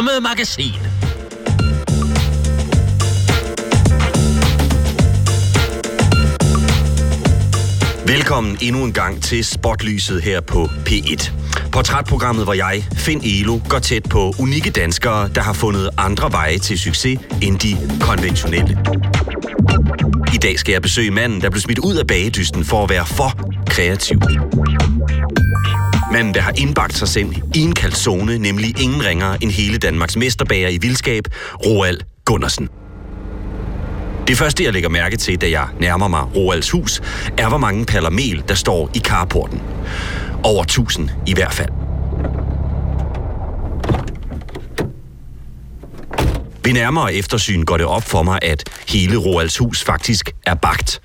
Det Tomme Magasin. Velkommen endnu en gang til Spotlyset her på P1. Portrætprogrammet, hvor jeg, Finn Elo, går tæt på unikke danskere, der har fundet andre veje til succes end de konventionelle. I dag skal jeg besøge manden, der blev smidt ud af bagedysten for at være for kreativ. Manden, der har indbagt sig selv i en kalzone, nemlig ingen ringere end hele Danmarks mesterbager i vildskab, Roald Gundersen. Det første, jeg lægger mærke til, da jeg nærmer mig Roalds hus, er, hvor mange paller mel, der står i carporten. Over 1000 i hvert fald. Ved nærmere eftersyn går det op for mig, at hele Roalds hus faktisk er bagt.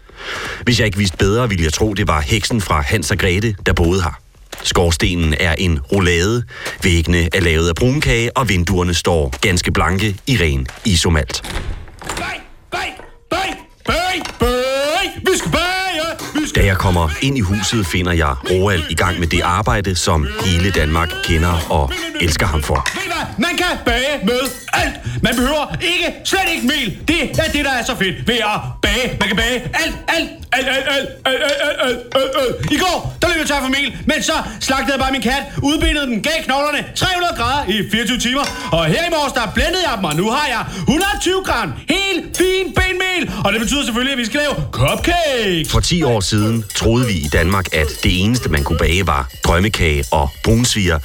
Hvis jeg ikke vidste bedre, ville jeg tro, det var heksen fra Hans og Grete, der boede her. Skorstenen er en roulade, væggene er lavet af brunkage, og vinduerne står ganske blanke i ren isomalt. Bag, bag, bag, bag, bag. Vi skal bage. Vi skal Da jeg kommer ind i huset, finder jeg Roald i gang med det arbejde, som hele Danmark kender og elsker ham for. Man kan bage med alt. Man behøver ikke, slet ikke mel. Det er det, der er så fedt ved at bage. Man kan bage alt, alt, alt, alt, alt, alt, alt, alt, alt, alt, alt. I går, løb jeg tør for mel, men så slagtede jeg bare min kat, udbindede den, gav knoglerne 300 grader i 24 timer. Og her i morges, der blendede jeg dem, og nu har jeg 120 gram helt fin benmel. Og det betyder selvfølgelig, at vi skal lave cupcakes. For 10 år siden troede vi i Danmark, at det eneste, man kunne bage, var drømmekage og brunsviger.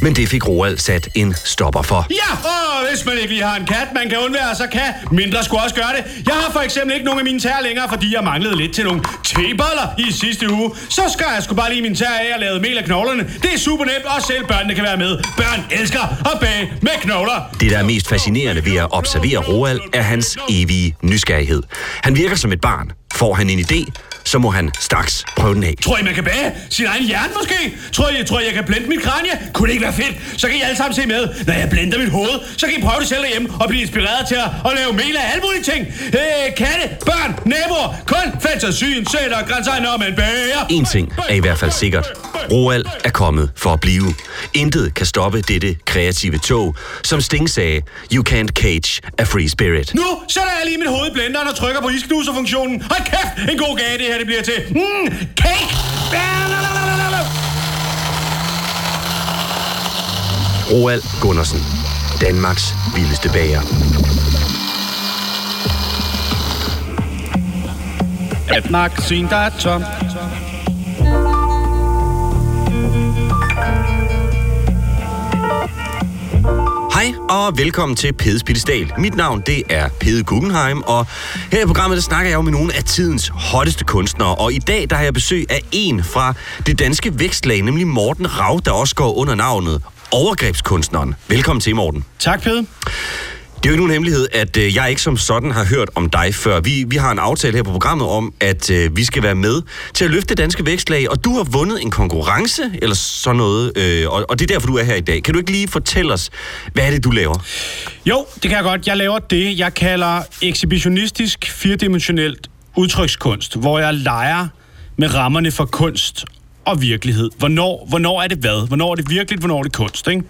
Men det fik Roald sat en stopper for. Ja, og hvis man ikke lige har en kat, man kan undvære, så kan mindre skulle også gøre det. Jeg har for eksempel ikke nogen af mine tær længere, fordi jeg manglede lidt til nogle teboller i sidste uge. Så skal jeg sgu bare i min tær af og lave mel af knoglerne. Det er super nemt, og selv børnene kan være med. Børn elsker at bage med knogler. Det, der er mest fascinerende ved at observere Roald, er hans evige nysgerrighed. Han virker som et barn. Får han en idé, så må han straks prøve den af. Tror I, man kan bage sin egen hjerne måske? Tror I, tror I, jeg kan blende mit kranje? Kunne det ikke være fedt? Så kan I alle sammen se med. Når jeg blender mit hoved, så kan I prøve det selv derhjemme og blive inspireret til at, at lave mel af alle mulige ting. Øh, katte, børn, naboer, kun fantasien sætter grænser, når man bager. En ting er i hvert fald sikkert. Roald er kommet for at blive. Intet kan stoppe dette kreative tog. Som Sting sagde, you can't cage a free spirit. Nu sætter jeg lige mit hoved i blenderen og trykker på isknuserfunktionen. Hold kæft, en god gave det her det bliver til. Mm, cake! Roald Gundersen. Danmarks vildeste bager. Et magasin, der er tomt. Og velkommen til Pedes Pittestal. Mit navn det er Pede Guggenheim, og her i programmet der snakker jeg om nogle af tidens hotteste kunstnere. Og i dag der har jeg besøg af en fra det danske vækstlag, nemlig Morten Rav, der også går under navnet Overgrebskunstneren. Velkommen til, Morten. Tak, Pede. Det er jo ikke nogen hemmelighed, at øh, jeg ikke som sådan har hørt om dig før. Vi, vi har en aftale her på programmet om, at øh, vi skal være med til at løfte danske vækstlag, og du har vundet en konkurrence, eller sådan noget, øh, og, og det er derfor, du er her i dag. Kan du ikke lige fortælle os, hvad er det, du laver? Jo, det kan jeg godt. Jeg laver det, jeg kalder ekshibitionistisk firedimensionelt udtrykskunst, hvor jeg leger med rammerne for kunst og virkelighed. Hvornår, hvornår er det hvad? Hvornår er det virkeligt, hvornår er det kunst, ikke?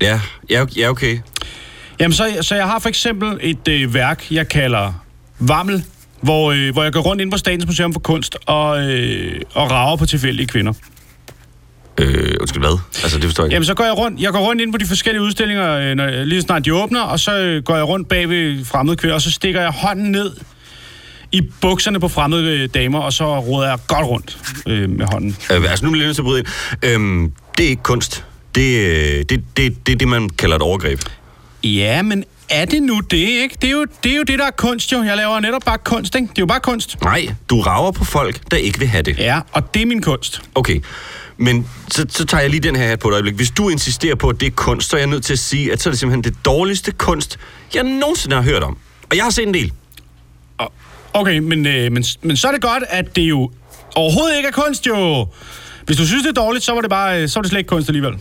Ja, ja, ja okay. Jamen, så, så jeg har for eksempel et øh, værk, jeg kalder Vammel, hvor, øh, hvor jeg går rundt ind på Statens Museum for Kunst og, øh, og rager på tilfældige kvinder. Øh, undskyld, hvad? Altså, det forstår jeg ikke. Jamen, så går jeg rundt, jeg går rundt ind på de forskellige udstillinger, øh, når, lige snart de åbner, og så øh, går jeg rundt bag ved fremmede kvinder, og så stikker jeg hånden ned i bukserne på fremmede øh, damer, og så roder jeg godt rundt øh, med hånden. Øh, altså, nu bliver jeg nødt til at bryde ind. Øhm, det er ikke kunst. Det, øh, det, det, det er det, man kalder et overgreb. Ja, men er det nu det, ikke? Det er, jo, det er jo det, der er kunst, jo. Jeg laver netop bare kunst, ikke? Det er jo bare kunst. Nej, du rager på folk, der ikke vil have det. Ja, og det er min kunst. Okay, men så, så tager jeg lige den her hat på et øjeblik. Hvis du insisterer på, at det er kunst, så er jeg nødt til at sige, at så er det simpelthen det dårligste kunst, jeg nogensinde har hørt om. Og jeg har set en del. Okay, men, øh, men, men så er det godt, at det jo overhovedet ikke er kunst, jo. Hvis du synes, det er dårligt, så var det, bare, øh, så var det slet ikke kunst alligevel.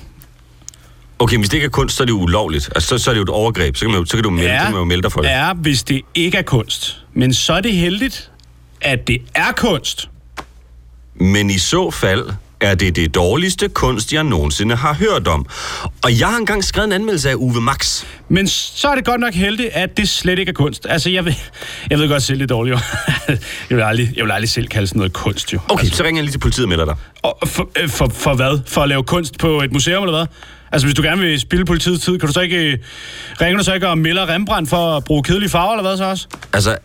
Okay, hvis det ikke er kunst, så er det ulovligt. Altså, så, så er det jo et overgreb. Så kan, man, jo- så kan du melde, ja. kan man jo melde dig for det. er, hvis det ikke er kunst. Men så er det heldigt, at det er kunst. Men i så fald, er det det dårligste kunst, jeg nogensinde har hørt om. Og jeg har engang skrevet en anmeldelse af Uwe Max. Men så er det godt nok heldigt, at det slet ikke er kunst. Altså, jeg ved, jeg ved godt selv, det er dårligt. jeg, vil aldrig, jeg vil aldrig selv kalde sådan noget kunst, jo. Okay, altså. så ringer jeg lige til politiet melder dig. Og for, øh, for, for hvad? For at lave kunst på et museum, eller hvad? Altså, hvis du gerne vil spille politiets tid, kan du så ikke... øh, Ringer du så ikke og melder Rembrandt for at bruge kedelige farver, eller hvad så også? Altså,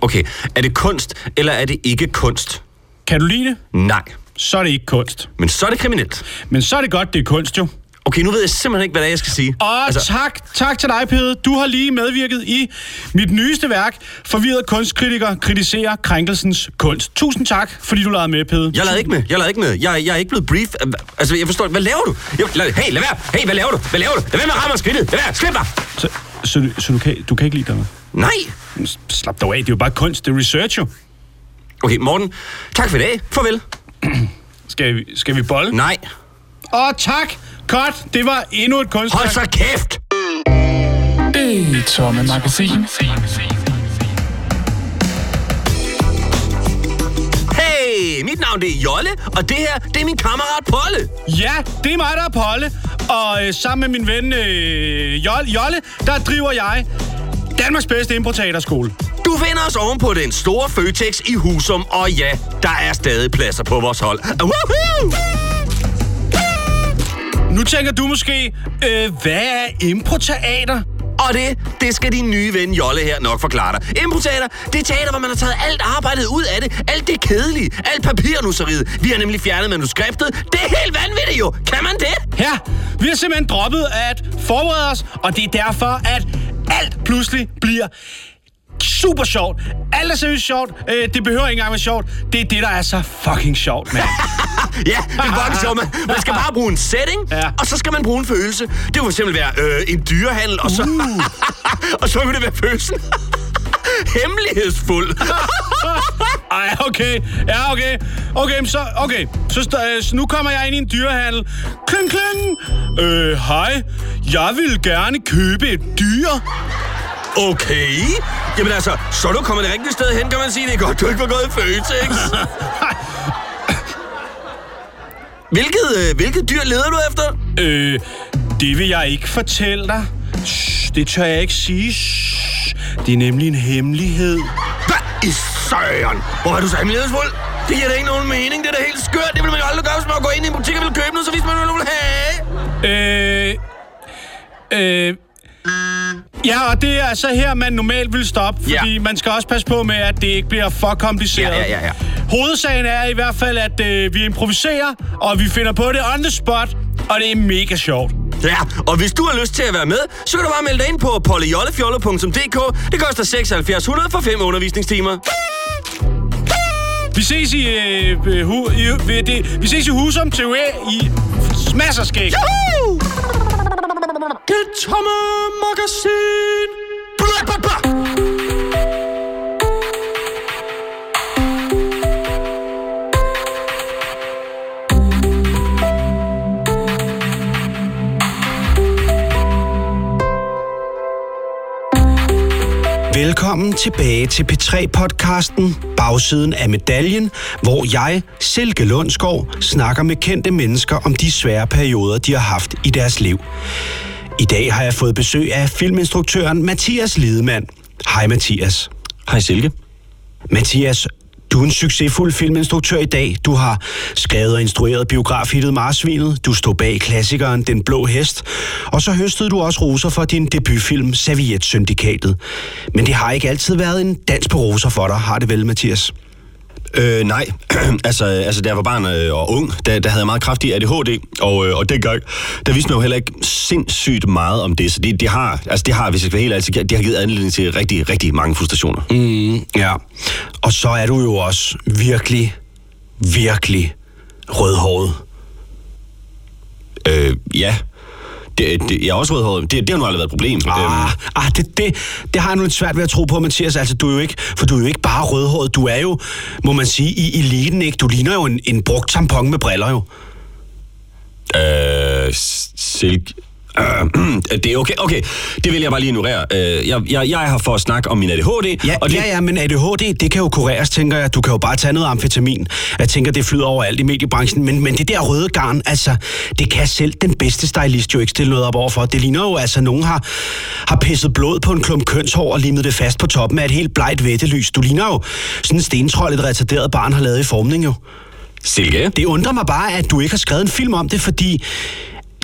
okay, er det kunst, eller er det ikke kunst? Kan du lide det? Nej, Så er det ikke kunst. men så er det kriminelt. Men så er det godt, det er kunst, jo. Okay, nu ved jeg simpelthen ikke, hvad det er, jeg skal sige. Og altså... tak, tak til dig, Pede. Du har lige medvirket i mit nyeste værk, Forvirret kunstkritiker kritiserer krænkelsens kunst. Tusind tak, fordi du lavede med, Pede. Jeg lavede ikke med. Jeg lavede ikke med. Jeg, jeg er ikke blevet brief. Altså, jeg forstår Hvad laver du? Jeg, lad, hey, lad være. Hey, hvad laver du? Hvad laver du? Lad være med at ramme mig skridtet. Lad være. Slip dig. Så, så, du- så du, kan, du kan ikke lide dig? Nej. Slap dog af, det er jo bare kunst, det er research jo. Okay, Morten. Tak for i dag. Farvel. Skal vi, skal vi bolle? Nej. Og tak, Cut. Det var endnu et kunstværk. Hold så kæft. Det tomme magasin. Hey, mit navn det er Jolle, og det her, det er min kammerat Polle. Ja, det er mig, der er Polle. Og øh, sammen med min ven øh, Jolle, Jolle, der driver jeg Danmarks bedste importatorskole. Du finder os oven på den store Føtex i Husum, og ja, der er stadig pladser på vores hold. Woohoo! Nu tænker du måske, øh, hvad er improteater? Og det, det skal din nye ven Jolle her nok forklare dig. Improteater, det er teater, hvor man har taget alt arbejdet ud af det. Alt det kedelige. Alt papirnusseriet. Vi har nemlig fjernet manuskriptet. Det er helt vanvittigt jo. Kan man det? Ja, vi har simpelthen droppet at forberede os, og det er derfor, at alt pludselig bliver super sjovt. Alt er seriøst sjovt. Øh, det behøver ikke engang være sjovt. Det er det, der er så fucking sjovt, mand. Ja, det er fucking sjovt. Man, man skal bare bruge en setting, Ja. og så skal man bruge en følelse. Det kunne fx være øh, en dyrehandel, og så, og så kunne det være følelsen. Hemmelighedsfuld. Ej, okay. Ja, okay. Okay, så, okay. Så, øh, så nu kommer jeg ind i en dyrehandel. Kling, kling. Øh, hej. Jeg vil gerne købe et dyr. Okay. Jamen altså, så er du kommet det rigtige sted hen, kan man sige. Det er godt, du ikke var gået i Føtex. hvilket, øh, hvilket dyr leder du efter? Øh, det vil jeg ikke fortælle dig. Shh, det tør jeg ikke sige. Shh, det er nemlig en hemmelighed. Hvad i søren? Hvor er du så hemmelighedsfuld? Det giver da ikke nogen mening. Det er da helt skørt. Det vil man jo aldrig gøre, hvis man går ind i en butik og vil købe noget, så hvis man vil have. Øh... Øh... Ja, og det er så her, man normalt vil stoppe, Ja. fordi man skal også passe på med, at det ikke bliver for kompliceret. Ja, ja, ja, ja. Hovedsagen er i hvert fald, at øh, vi improviserer, og vi finder på det on the spot, og det er mega sjovt. Ja, og hvis du har lyst til at være med, så kan du bare melde dig ind på pollejollefjolle.dk. Det koster 7600 for 5 undervisningstimer. Vi ses i, øh, øh, hu, i ved det, vi ses i Husum til i masser skæg. Woo! Det tomme magasin. Blah, blah, blah. Velkommen tilbage til P3-podcasten Bagsiden af medaljen, hvor jeg, Silke Lundsgaard, snakker med kendte mennesker om de svære perioder, de har haft i deres liv. I dag har jeg fået besøg af filminstruktøren Mathias Lidemann. Hej Mathias. Hej Silke. Mathias, du er en succesfuld filminstruktør i dag. Du har skrevet og instrueret biografhittet Marsvinet. Du stod bag klassikeren Den Blå Hest. Og så høstede du også roser for din debutfilm Servietsyndikatet. Men det har ikke altid været en dans på roser for dig, har det vel, Mathias? Øh, nej, altså, altså da jeg var barn øh, og ung, der, der havde jeg meget kraftig ADHD, og, øh, og dengang, der vidste man jo heller ikke sindssygt meget om det, så det, det har, altså det har, hvis jeg skal være helt ærlig, det har givet anledning til rigtig, rigtig mange frustrationer. Mm. Ja. Og så er du jo også virkelig, virkelig rødhåret. Øh, ja, det, det, jeg er også rødhåret. Det, det har nu aldrig været et problem. Ah, Øhm, ah det, det, det har jeg nu lidt svært ved at tro på, Mathias. Altså, du er jo ikke, for du er jo ikke bare rødhåret. Du er jo, må man sige, i eliten, ikke? Du ligner jo en, en brugt tampon med briller, jo. øh, silk. Øh, det er okay. Okay, det vil jeg bare lige ignorere. Øh, jeg, jeg, jeg er her for at snakke om min ADHD. Ja, og det, ja, ja, men ADHD, det kan jo kureres, tænker jeg. Du kan jo bare tage noget amfetamin. Jeg tænker, det flyder overalt i mediebranchen. Men, men det der røde garn, altså, det kan selv den bedste stylist jo ikke stille noget op overfor. Det ligner jo, altså, nogen har, har pisset blod på en klump kønshår og limet det fast på toppen af et helt blegt vættelys. Du ligner jo sådan en stentrold, et retarderet barn har lavet i formning jo. Silke? Det undrer mig bare, at du ikke har skrevet en film om det, fordi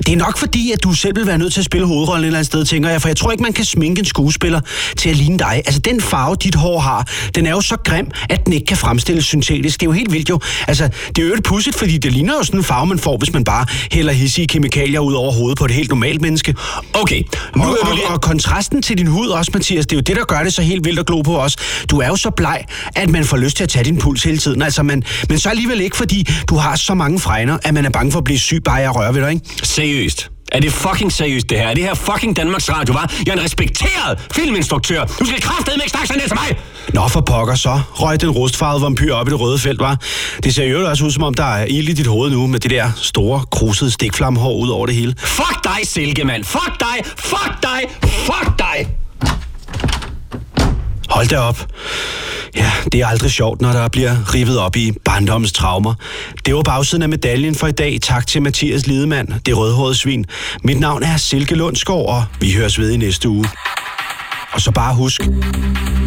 det er nok fordi, at du selv vil være nødt til at spille hovedrollen et eller andet sted, tænker jeg. For jeg tror ikke, man kan sminke en skuespiller til at ligne dig. Altså, den farve, dit hår har, den er jo så grim, at den ikke kan fremstilles syntetisk. Det er jo helt vildt jo. Altså, det er jo et pudsigt, fordi det ligner jo sådan en farve, man får, hvis man bare hælder hissige kemikalier ud over hovedet på et helt normalt menneske. Okay, nu Og, er du og, lige... og kontrasten til din hud også, Mathias, det er jo det, der gør det så helt vildt at glo på os. Du er jo så bleg, at man får lyst til at tage din puls hele tiden. Altså, men, men så alligevel ikke, fordi du har så mange fregner, at man er bange for at blive syg bare af at røre ved dig, ikke? Seriøst. Er det fucking seriøst, det her? Er det her fucking Danmarks Radio, var? Jeg er en respekteret filminstruktør. Du skal kraftedeme ikke snakke sådan til mig! Nå, for pokker så. Røg den rustfarvede vampyr op i det røde felt, var. Det ser jo også ud, som om der er ild i dit hoved nu, med det der store, krusede stikflammehår ud over det hele. Fuck dig, Silke, mand! Fuck dig! Fuck dig! Fuck dig! Hold da op. Ja, det er aldrig sjovt, når der bliver rivet op i barndommens traumer. Det var bagsiden af medaljen for i dag. Tak til Mathias Lidemand, det rødhårede svin. Mit navn er Silke Lundsgaard, og vi høres ved i næste uge. Og så bare husk,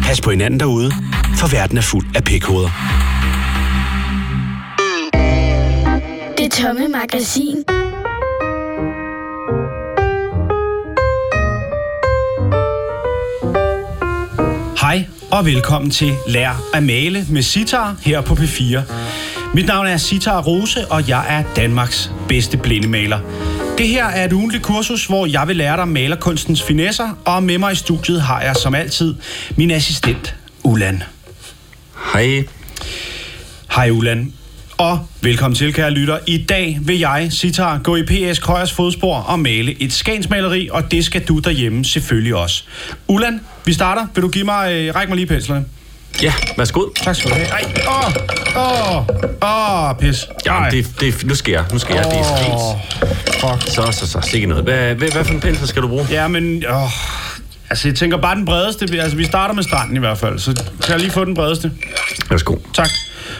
pas på hinanden derude, for verden er fuld af pikhoveder. Det tomme magasin. Og velkommen til Lær at male med Sitar her på P4. Mit navn er Sitar Rose, og jeg er Danmarks bedste blindemaler. Det her er et ugentligt kursus, hvor jeg vil lære dig malerkunstens finesser, og med mig i studiet har jeg som altid min assistent, Ulan. Hej. Hej Ulan. Og velkommen til, kære lytter. I dag vil jeg, Sitar, gå i P.S. Krøyers fodspor og male et skænsmaleri, og det skal du derhjemme selvfølgelig også. Ulan, vi starter. Vil du give mig, øh, ræk mig lige penslerne. Ja, værsgo. Tak skal du have. Ej, åh, åh, åh, pis. Ja, det, det, nu skal jeg. Nu skal jeg. Det er fint. fuck. Så, så, så. Sikke noget. Hvad, hvad, hvad for en pensel skal du bruge? Ja, men, åh, altså jeg tænker bare den bredeste. Altså vi starter med stranden i hvert fald, så kan jeg lige få den bredeste. Værsgo. Tak.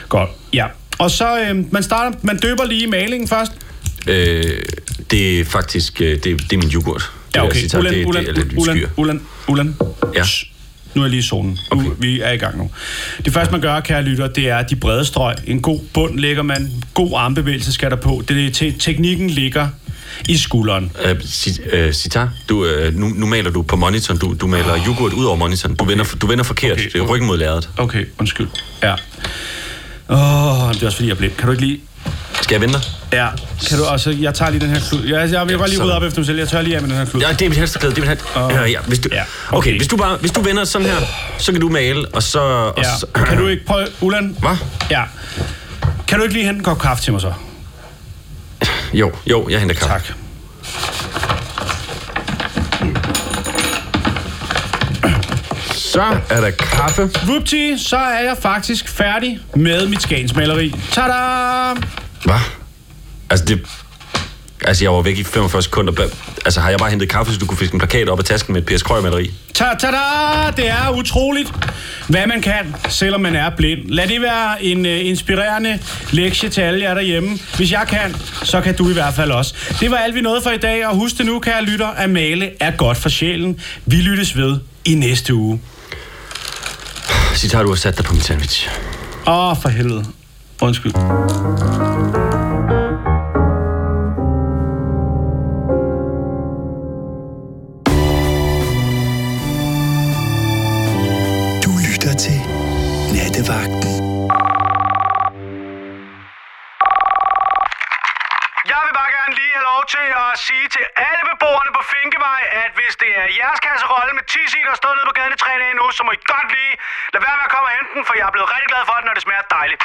Godt, ja. Og så, øh, man starter, man døber lige malingen først. Øh, det er faktisk, øh, det, det er min yoghurt. Ja, okay. Ulan, Ulan, Ulan. Ulan, Ulan. Ja. Shh. Nu er jeg lige i zonen. Nu, Okay. Vi er i gang nu. Det første, man gør, kære lytter, det er de brede strøg. En god bund lægger man. God armbevægelse skal der på. Det er te- teknikken ligger i skulderen. Øh, Sit- øh, Sitar, du, øh, nu, nu maler du på monitoren. Du, du maler yoghurt ud over monitoren. Du, vender, du vender forkert. Okay. Det er ryggen mod lærredet. Okay, undskyld. Ja. Åh, det er også fordi, jeg blind. Kan du ikke lige... Skal jeg vente? Ja, kan du også... Jeg tager lige den her klud. Jeg, jeg vil bare lige rydde op efter mig selv. Jeg tør lige af med den her klud. Ja, det er mit helst Det er mit helst. Åh. Ja. Hvis du, Ja, okay. okay. hvis du bare, hvis du vender sådan her, så kan du male, og så... Og Ja. så Kan du ikke prøve... Ulan? Hvad? Ja. Kan du ikke lige hente en kop kaffe til mig så? Jo, jo, jeg henter kaffe. Tak. Så er der kaffe. Whoopty, så er jeg faktisk færdig med mit skagensmaleri. Tada! Hvad? Altså, det... Altså, jeg var væk i 45 sekunder. Altså, har jeg bare hentet kaffe, så du kunne fiske en plakat op af tasken med et P.S. Krøyer-maleri? Ta tada! Det er utroligt, hvad man kan, selvom man er blind. Lad det være en uh, inspirerende lektie til alle jer derhjemme. Hvis jeg kan, så kan du i hvert fald også. Det var alt vi nåede for i dag, og husk det nu, kære lytter, at male er godt for sjælen. Vi lyttes ved i næste uge. Sitar, du har sat dig på min sandwich. Åh, oh, for helvede. Undskyld. Du lytter til Nattevagten. Jeg vil bare gerne lige have lov til at sige til alle beboerne på Finkevej, at hvis det er jeres kasserolle med 10 sig, der står nede på gaden i 3 dage nu, så må I godt lige lade være med at komme og hente den, for jeg er blevet rigtig glad for den, når det smager dejligt.